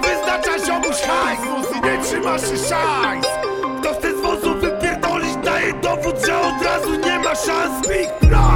Wyznacza ziomuś hajs Musi nie trzymasz się szans. Kto chce z wozu wypierdolić Daje dowód, że od razu nie ma szans Big! No!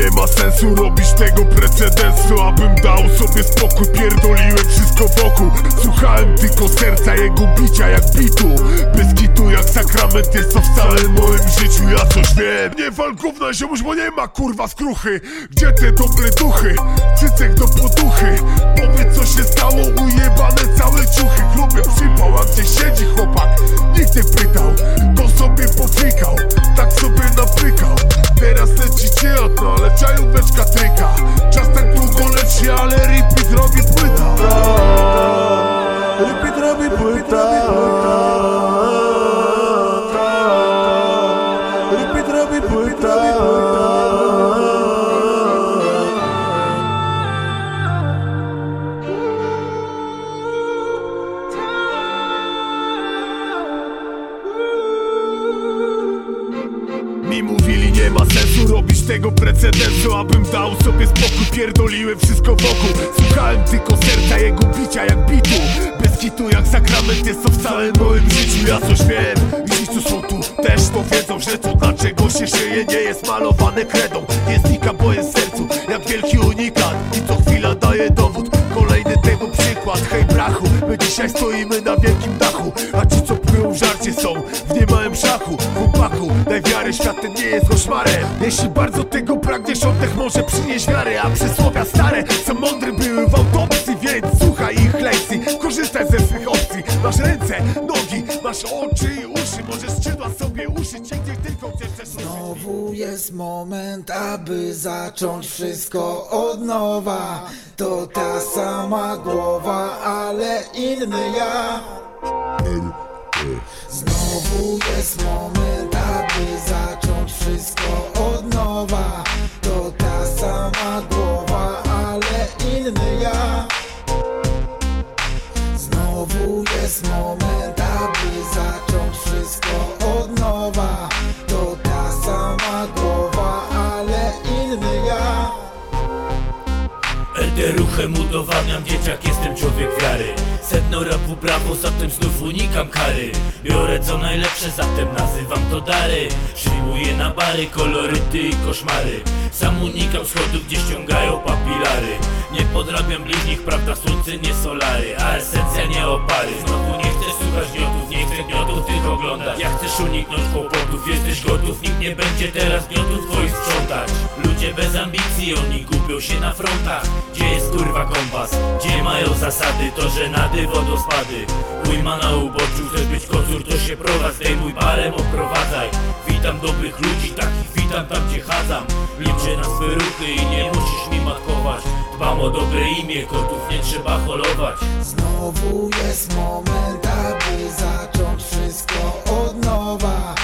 Nie ma sensu robić tego precedensu Abym dał sobie spokój, pierdoliłem wszystko wokół. Słuchałem tylko serca jego bicia jak bitu. Bez kitu jak sakrament jest to w całym moim życiu Ja coś wiem. Nie wal gówna ziomuś, bo nie ma kurwa skruchy. Gdzie te dobre duchy? Cycek do poduchy. Powiedz co się stało, ujebane całe ciuchy. Grubie przypał, a gdzie siedzi chłopak? Nikt nie pytał, to sobie Trika, trika, časte tu koneči, ale ripi drogi pujta Ripi drogi pujta Ripi drogi pujta Mi mówili nie ma sensu tego precedensu Abym dał sobie spokój, pierdoliłem wszystko wokół. Słuchałem tylko serca jego bicia jak bitu. Bez kitu jak sakrament jest to w całym moim życiu. Ja coś wiem. I ci co są tu też to wiedzą Że to dlaczego się szyje nie jest malowane kredą. Nie znika bo jest w sercu jak wielki unikat. I co chwila daje dowód. Kolejny tego przykład. Hej brachu, my dzisiaj stoimy na wielkim dachu. A ci wiarę, świat ten nie jest koszmarem. Jeśli bardzo tego pragniesz, oddech może przynieść wiarę A przysłowia stare są mądre były w autopsji Więc słuchaj ich lekcji, korzystaj ze swych opcji. Masz ręce, nogi, masz oczy i uszy. Możesz skrzydła sobie uszyć, gdzie tylko chcesz Znowu jest moment, aby zacząć wszystko od nowa. To ta sama głowa, ale inny ja Znowu jest moment, aby zacząć wszystko od nowa. To ta sama ruchem udowadniam dzieciak, jestem człowiek wiary. Sedno rapu brawo, zatem znów unikam kary. Biorę co najlepsze, zatem nazywam to dary. Przyjmuję na bary, koloryty i koszmary. Sam unikam schodów, gdzie ściągają papilary. Nie podrabiam bliźnich, prawda słońce nie solary. A esencja nie opary. Znowu nie uniknąć kłopotów, jesteś gotów Nikt nie będzie teraz gniotów twoich sprzątać. Ludzie bez ambicji, oni gubią się na frontach. Gdzie jest kurwa kompas? Gdzie mają zasady? To żenady, wodospady Ujma na uboczu, chcesz być kocur, to się prowadź. Zdejmuj barem, oprowadzaj Witam dobrych ludzi, takich witam tam gdzie chadzam. Liczę na swe ruchy i nie musisz mi matkować. Dbam o dobre imię, kotów nie trzeba holować. Znowu jest moment, aby zacząć over.